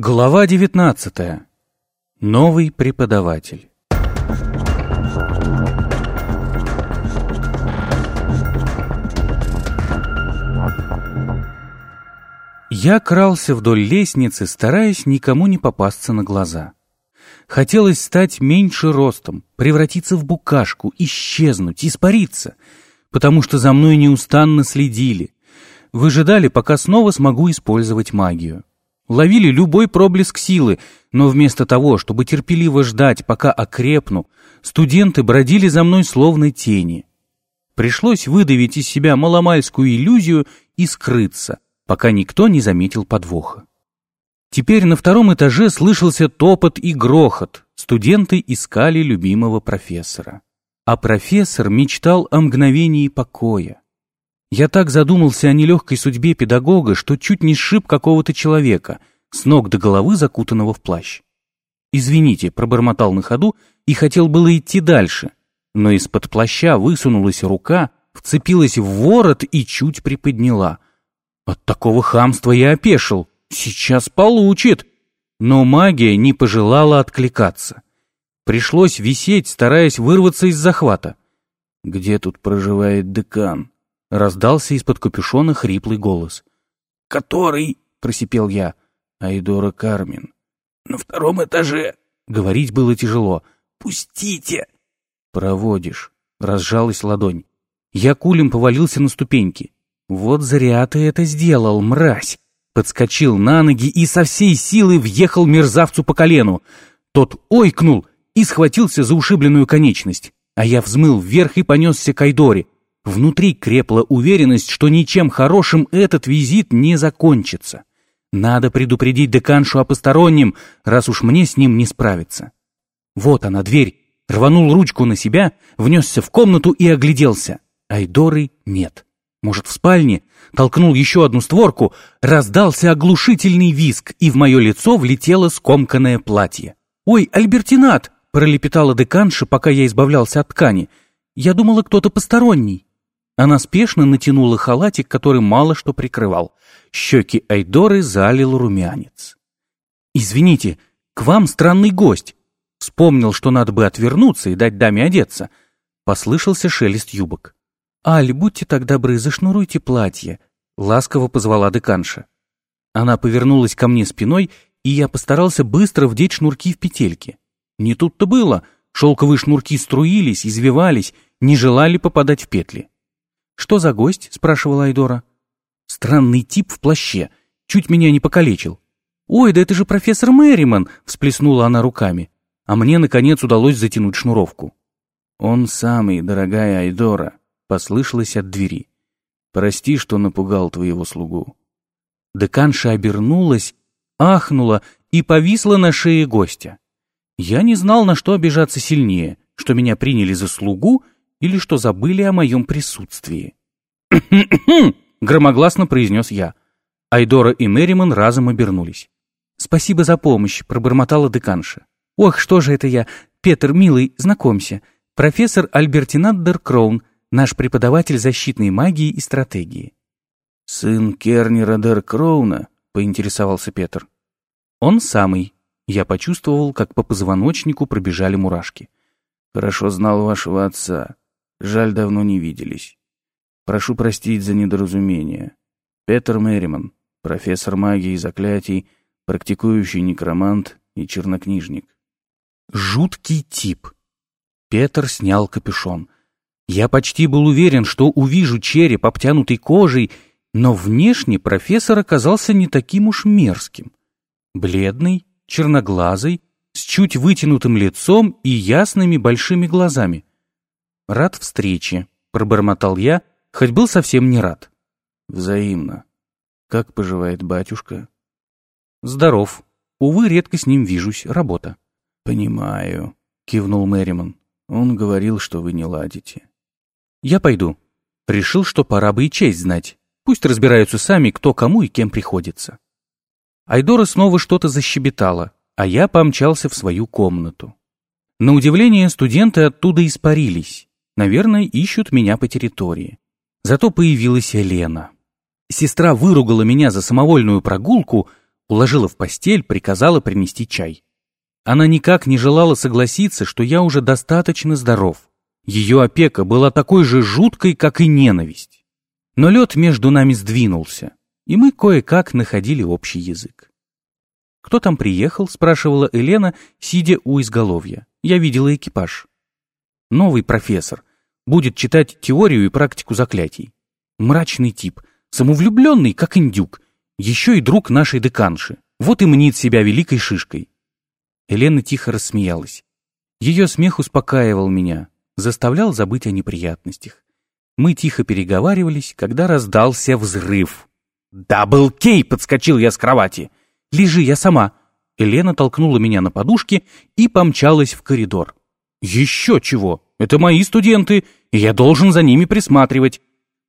Глава 19. Новый преподаватель. Я крался вдоль лестницы, стараясь никому не попасться на глаза. Хотелось стать меньше ростом, превратиться в букашку, исчезнуть, испариться, потому что за мной неустанно следили, выжидали, пока снова смогу использовать магию ловили любой проблеск силы, но вместо того, чтобы терпеливо ждать, пока окрепну, студенты бродили за мной словно тени. Пришлось выдавить из себя маломальскую иллюзию и скрыться, пока никто не заметил подвоха. Теперь на втором этаже слышался топот и грохот. Студенты искали любимого профессора. А профессор мечтал о мгновении покоя. Я так задумался о нелегкой судьбе педагога, что чуть не сшиб какого-то человека, с ног до головы закутанного в плащ. «Извините», — пробормотал на ходу и хотел было идти дальше, но из-под плаща высунулась рука, вцепилась в ворот и чуть приподняла. От такого хамства я опешил. Сейчас получит. Но магия не пожелала откликаться. Пришлось висеть, стараясь вырваться из захвата. «Где тут проживает декан?» Раздался из-под капюшона хриплый голос. «Который?» — просипел я. «Айдора Кармин». «На втором этаже». Говорить было тяжело. «Пустите!» «Проводишь». Разжалась ладонь. Я кулем повалился на ступеньки. «Вот зря ты это сделал, мразь!» Подскочил на ноги и со всей силы въехал мерзавцу по колену. Тот ойкнул и схватился за ушибленную конечность, а я взмыл вверх и понесся к Айдоре. Внутри крепла уверенность, что ничем хорошим этот визит не закончится. Надо предупредить деканшу о постороннем, раз уж мне с ним не справиться. Вот она, дверь. Рванул ручку на себя, внесся в комнату и огляделся. Айдоры нет. Может, в спальне? Толкнул еще одну створку, раздался оглушительный виск, и в мое лицо влетело скомканное платье. «Ой, Альбертинат!» — пролепетала деканша, пока я избавлялся от ткани. «Я думала, кто-то посторонний». Она спешно натянула халатик, который мало что прикрывал. Щеки Айдоры залил румянец. «Извините, к вам странный гость». Вспомнил, что надо бы отвернуться и дать даме одеться. Послышался шелест юбок. «Аль, будьте так добры, зашнуруйте платье», — ласково позвала деканша. Она повернулась ко мне спиной, и я постарался быстро вдеть шнурки в петельки. Не тут-то было. Шелковые шнурки струились, извивались, не желали попадать в петли. «Что за гость?» — спрашивала Айдора. «Странный тип в плаще. Чуть меня не покалечил». «Ой, да это же профессор Мэриман!» — всплеснула она руками. А мне, наконец, удалось затянуть шнуровку. «Он самый, дорогая Айдора», — послышалось от двери. «Прости, что напугал твоего слугу». Деканша обернулась, ахнула и повисла на шее гостя. Я не знал, на что обижаться сильнее, что меня приняли за слугу — или что забыли о моем присутствии. громогласно произнес я. Айдора и Мэриман разом обернулись. «Спасибо за помощь», — пробормотала деканша. «Ох, что же это я! Петр, милый, знакомься. Профессор Альбертинат Деркроун, наш преподаватель защитной магии и стратегии». «Сын Кернера Деркроуна?» — поинтересовался Петр. «Он самый». Я почувствовал, как по позвоночнику пробежали мурашки. «Хорошо знал вашего отца. Жаль, давно не виделись. Прошу простить за недоразумение. Петер Мерриман, профессор магии и заклятий, практикующий некромант и чернокнижник. Жуткий тип. Петр снял капюшон. Я почти был уверен, что увижу череп, обтянутый кожей, но внешне профессор оказался не таким уж мерзким. Бледный, черноглазый, с чуть вытянутым лицом и ясными большими глазами. «Рад встрече», — пробормотал я, хоть был совсем не рад. «Взаимно. Как поживает батюшка?» «Здоров. Увы, редко с ним вижусь. Работа». «Понимаю», — кивнул Мэриман. «Он говорил, что вы не ладите». «Я пойду. Решил, что пора бы и честь знать. Пусть разбираются сами, кто кому и кем приходится». Айдора снова что-то защебетала, а я помчался в свою комнату. На удивление, студенты оттуда испарились. Наверное, ищут меня по территории. Зато появилась Елена. Сестра выругала меня за самовольную прогулку, Уложила в постель, приказала принести чай. Она никак не желала согласиться, что я уже достаточно здоров. Ее опека была такой же жуткой, как и ненависть. Но лед между нами сдвинулся, и мы кое-как находили общий язык. «Кто там приехал?» — спрашивала Елена, сидя у изголовья. Я видела экипаж. «Новый профессор. Будет читать теорию и практику заклятий. Мрачный тип, самовлюбленный, как индюк. Еще и друг нашей деканши. Вот и мнит себя великой шишкой». Елена тихо рассмеялась. Ее смех успокаивал меня, заставлял забыть о неприятностях. Мы тихо переговаривались, когда раздался взрыв. «Дабл Кей!» — подскочил я с кровати. «Лежи, я сама!» Елена толкнула меня на подушке и помчалась в коридор. «Еще чего! Это мои студенты, и я должен за ними присматривать!»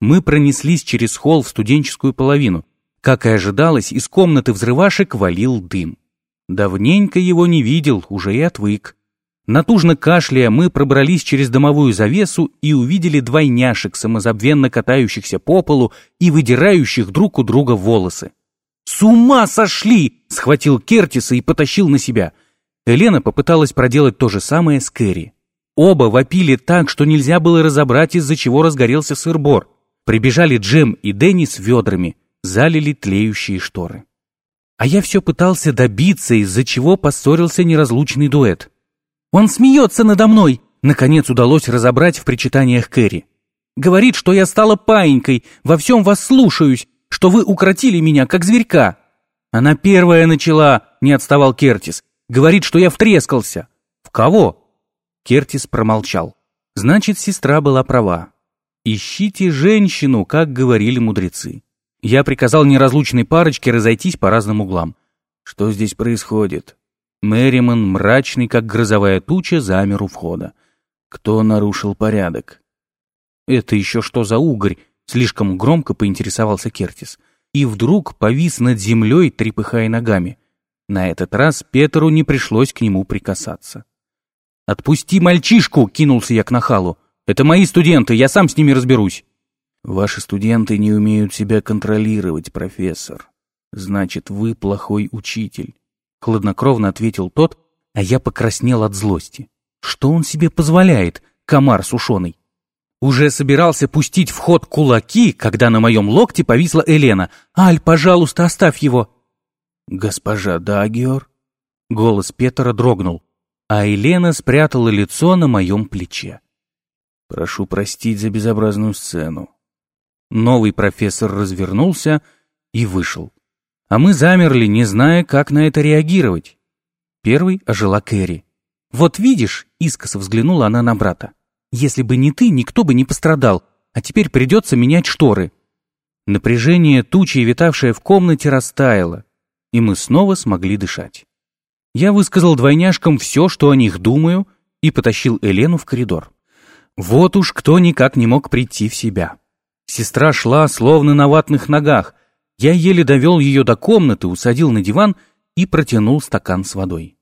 Мы пронеслись через холл в студенческую половину. Как и ожидалось, из комнаты взрывашек валил дым. Давненько его не видел, уже и отвык. Натужно кашляя, мы пробрались через домовую завесу и увидели двойняшек, самозабвенно катающихся по полу и выдирающих друг у друга волосы. «С ума сошли!» — схватил Кертиса и потащил на себя. Елена попыталась проделать то же самое с Кэрри. Оба вопили так, что нельзя было разобрать, из-за чего разгорелся сыр-бор. Прибежали Джем и Дэнни с ведрами, залили тлеющие шторы. А я все пытался добиться, из-за чего поссорился неразлучный дуэт. Он смеется надо мной!» Наконец удалось разобрать в причитаниях Кэрри. «Говорит, что я стала паинькой, во всем вас слушаюсь, что вы укротили меня, как зверька». «Она первая начала», — не отставал Кертис. «Говорит, что я втрескался». «В кого?» Кертис промолчал. Значит, сестра была права. «Ищите женщину», как говорили мудрецы. Я приказал неразлучной парочке разойтись по разным углам. «Что здесь происходит?» Мэриман, мрачный, как грозовая туча, замер у входа. Кто нарушил порядок? «Это еще что за угорь?» — слишком громко поинтересовался Кертис. И вдруг повис над землей, трепыхая ногами. На этот раз Петру не пришлось к нему прикасаться. «Отпусти мальчишку!» — кинулся я к нахалу. «Это мои студенты, я сам с ними разберусь». «Ваши студенты не умеют себя контролировать, профессор. Значит, вы плохой учитель. — хладнокровно ответил тот, а я покраснел от злости. Что он себе позволяет, комар сушеный? Уже собирался пустить в ход кулаки, когда на моем локте повисла Елена. «Аль, пожалуйста, оставь его!» «Госпожа Дагиор?» Голос Петра дрогнул, а Елена спрятала лицо на моем плече. «Прошу простить за безобразную сцену». Новый профессор развернулся и вышел. А мы замерли, не зная, как на это реагировать. Первый ожила Кэрри. «Вот видишь», — искоса взглянула она на брата, «если бы не ты, никто бы не пострадал, а теперь придется менять шторы». Напряжение тучи, витавшее в комнате, растаяло, и мы снова смогли дышать. Я высказал двойняшкам все, что о них думаю, и потащил Елену в коридор. Вот уж кто никак не мог прийти в себя. Сестра шла, словно на ватных ногах, я еле довел ее до комнаты, усадил на диван и протянул стакан с водой.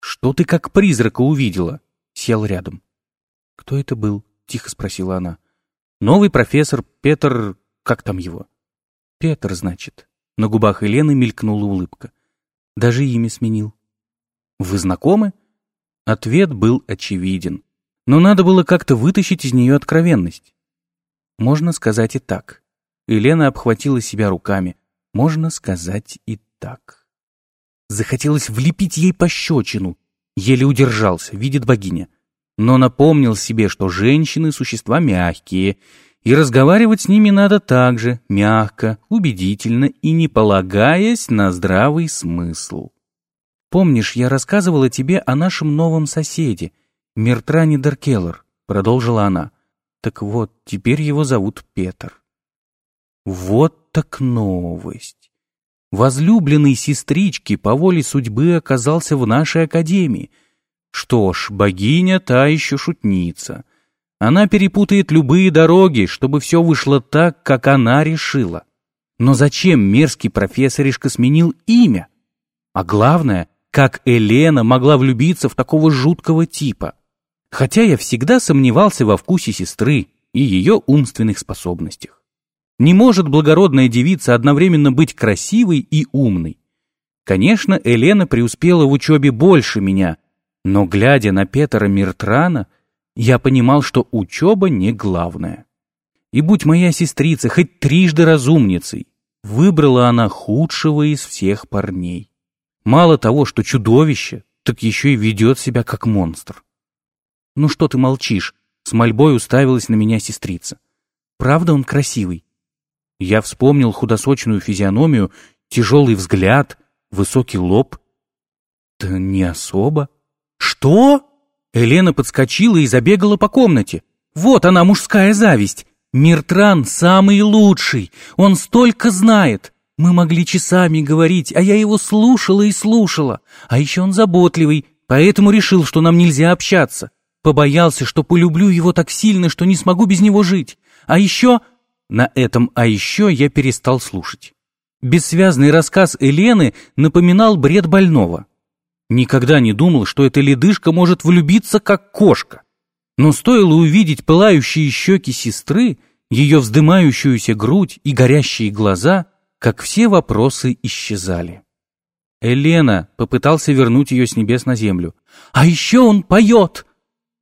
«Что ты как призрака увидела?» Сел рядом. «Кто это был?» — тихо спросила она. «Новый профессор Петр... Как там его?» «Петр, значит». На губах Елены мелькнула улыбка. «Даже имя сменил». «Вы знакомы?» Ответ был очевиден. Но надо было как-то вытащить из нее откровенность. Можно сказать и так. Елена обхватила себя руками. Можно сказать и так. Захотелось влепить ей пощечину. Еле удержался, видит богиня. Но напомнил себе, что женщины — существа мягкие, и разговаривать с ними надо так же, мягко, убедительно и не полагаясь на здравый смысл. «Помнишь, я рассказывала тебе о нашем новом соседе, Миртране Даркеллер?» — продолжила она. «Так вот, теперь его зовут Петр». Вот так новость. Возлюбленный сестрички по воле судьбы оказался в нашей академии. Что ж, богиня та еще шутница. Она перепутает любые дороги, чтобы все вышло так, как она решила. Но зачем мерзкий профессоришка сменил имя? А главное, как Елена могла влюбиться в такого жуткого типа? Хотя я всегда сомневался во вкусе сестры и ее умственных способностях. Не может благородная девица одновременно быть красивой и умной. Конечно, Елена преуспела в учебе больше меня, но, глядя на Петра Миртрана, я понимал, что учеба не главное. И будь моя сестрица хоть трижды разумницей, выбрала она худшего из всех парней. Мало того, что чудовище, так еще и ведет себя как монстр. «Ну что ты молчишь?» — с мольбой уставилась на меня сестрица. «Правда он красивый?» Я вспомнил худосочную физиономию, тяжелый взгляд, высокий лоб. «Да не особо». «Что?» Елена подскочила и забегала по комнате. «Вот она, мужская зависть! Миртран самый лучший! Он столько знает! Мы могли часами говорить, а я его слушала и слушала. А еще он заботливый, поэтому решил, что нам нельзя общаться. Побоялся, что полюблю его так сильно, что не смогу без него жить. А еще... На этом «а еще» я перестал слушать. Бессвязный рассказ Елены напоминал бред больного. Никогда не думал, что эта ледышка может влюбиться, как кошка. Но стоило увидеть пылающие щеки сестры, ее вздымающуюся грудь и горящие глаза, как все вопросы исчезали. Елена попытался вернуть ее с небес на землю. «А еще он поет!»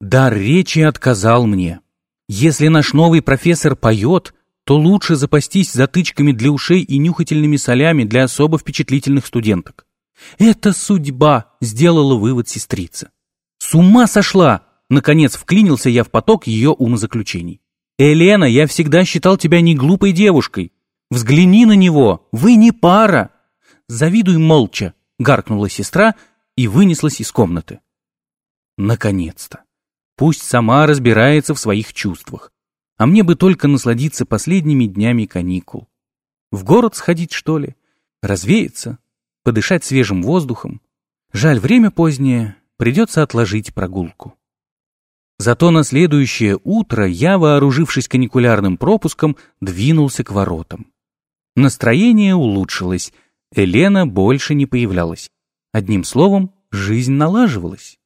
Дар речи отказал мне. Если наш новый профессор поет, то лучше запастись затычками для ушей и нюхательными солями для особо впечатлительных студенток. «Это судьба», — сделала вывод сестрица. «С ума сошла!» — наконец вклинился я в поток ее умозаключений. «Елена, я всегда считал тебя не глупой девушкой. Взгляни на него, вы не пара!» «Завидуй молча», — гаркнула сестра и вынеслась из комнаты. Наконец-то. Пусть сама разбирается в своих чувствах. А мне бы только насладиться последними днями каникул. В город сходить, что ли? Развеяться? Подышать свежим воздухом. Жаль, время позднее, придется отложить прогулку. Зато на следующее утро я, вооружившись каникулярным пропуском, двинулся к воротам. Настроение улучшилось, Елена больше не появлялась. Одним словом, жизнь налаживалась.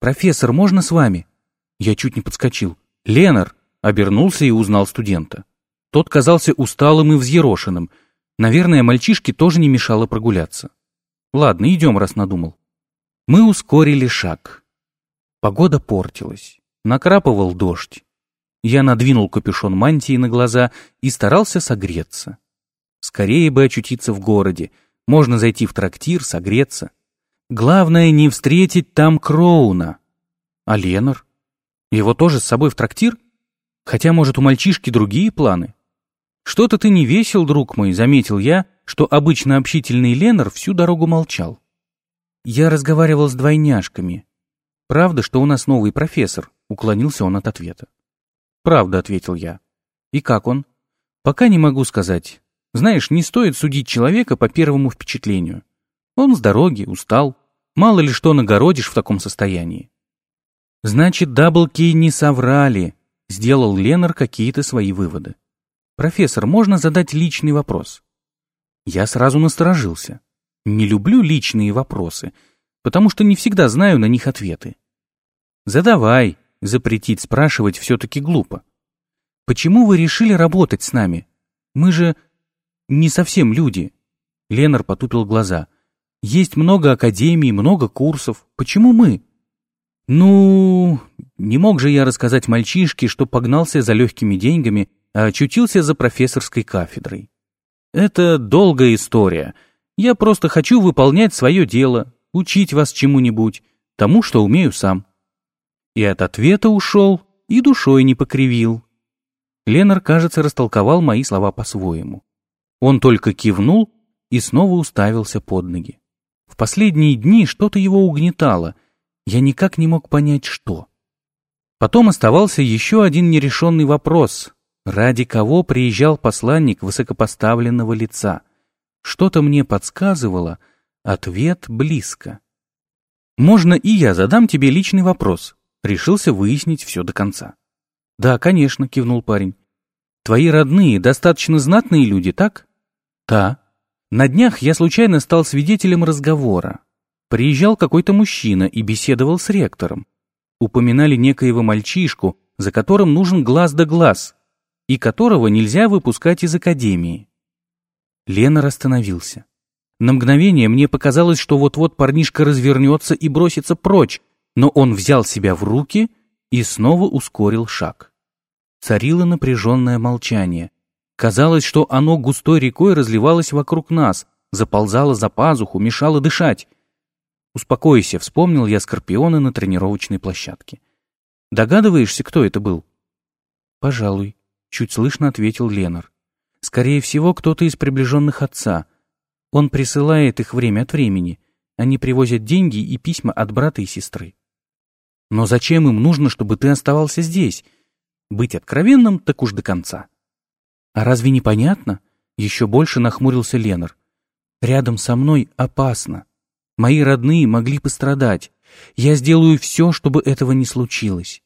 «Профессор, можно с вами?» Я чуть не подскочил. «Ленар!» — обернулся и узнал студента. Тот казался усталым и взъерошенным — Наверное, мальчишке тоже не мешало прогуляться. Ладно, идем, раз надумал. Мы ускорили шаг. Погода портилась. Накрапывал дождь. Я надвинул капюшон мантии на глаза и старался согреться. Скорее бы очутиться в городе. Можно зайти в трактир, согреться. Главное не встретить там Кроуна. А Ленар? Его тоже с собой в трактир? Хотя, может, у мальчишки другие планы? «Что-то ты не весел, друг мой», — заметил я, что обычно общительный Ленар всю дорогу молчал. «Я разговаривал с двойняшками. Правда, что у нас новый профессор?» — уклонился он от ответа. «Правда», — ответил я. «И как он?» «Пока не могу сказать. Знаешь, не стоит судить человека по первому впечатлению. Он с дороги, устал. Мало ли что нагородишь в таком состоянии». «Значит, Даблкей не соврали», — сделал Ленар какие-то свои выводы. «Профессор, можно задать личный вопрос?» Я сразу насторожился. Не люблю личные вопросы, потому что не всегда знаю на них ответы. «Задавай», запретить спрашивать все-таки глупо. «Почему вы решили работать с нами? Мы же не совсем люди». Ленар потупил глаза. «Есть много академий, много курсов. Почему мы?» «Ну, не мог же я рассказать мальчишке, что погнался за легкими деньгами очутился за профессорской кафедрой. Это долгая история. Я просто хочу выполнять свое дело, учить вас чему-нибудь, тому, что умею сам. И от ответа ушел, и душой не покривил. Ленар, кажется, растолковал мои слова по-своему. Он только кивнул и снова уставился под ноги. В последние дни что-то его угнетало. Я никак не мог понять, что. Потом оставался еще один нерешенный вопрос, Ради кого приезжал посланник высокопоставленного лица? Что-то мне подсказывало, ответ близко. «Можно и я задам тебе личный вопрос?» Решился выяснить все до конца. «Да, конечно», — кивнул парень. «Твои родные достаточно знатные люди, так?» «Да». На днях я случайно стал свидетелем разговора. Приезжал какой-то мужчина и беседовал с ректором. Упоминали некоего мальчишку, за которым нужен глаз да глаз, и которого нельзя выпускать из академии. Ленар остановился. На мгновение мне показалось, что вот-вот парнишка развернется и бросится прочь, но он взял себя в руки и снова ускорил шаг. Царило напряженное молчание. Казалось, что оно густой рекой разливалось вокруг нас, заползало за пазуху, мешало дышать. «Успокойся», — вспомнил я Скорпиона на тренировочной площадке. «Догадываешься, кто это был?» «Пожалуй», — чуть слышно ответил Ленар. «Скорее всего, кто-то из приближенных отца. Он присылает их время от времени. Они привозят деньги и письма от брата и сестры». «Но зачем им нужно, чтобы ты оставался здесь? Быть откровенным так уж до конца». «А разве не понятно?» — еще больше нахмурился Ленар. «Рядом со мной опасно. Мои родные могли пострадать. Я сделаю все, чтобы этого не случилось.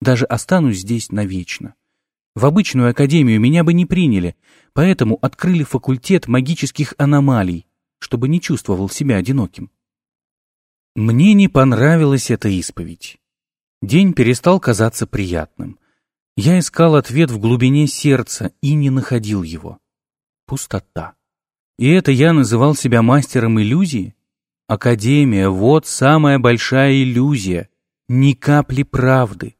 Даже останусь здесь навечно. В обычную академию меня бы не приняли, поэтому открыли факультет магических аномалий, чтобы не чувствовал себя одиноким. Мне не понравилась эта исповедь. День перестал казаться приятным. Я искал ответ в глубине сердца и не находил его. Пустота. И это я называл себя мастером иллюзии? Академия — вот самая большая иллюзия. Ни капли правды.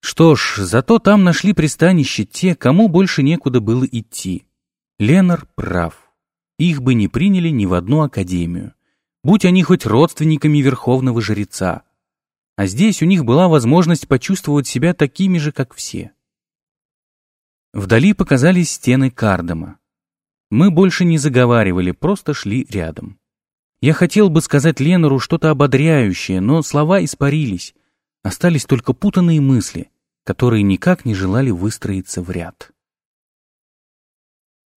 Что ж, зато там нашли пристанище те, кому больше некуда было идти. Ленар прав. Их бы не приняли ни в одну академию. Будь они хоть родственниками верховного жреца а здесь у них была возможность почувствовать себя такими же, как все. Вдали показались стены Кардема. Мы больше не заговаривали, просто шли рядом. Я хотел бы сказать Ленору что-то ободряющее, но слова испарились. Остались только путанные мысли, которые никак не желали выстроиться в ряд.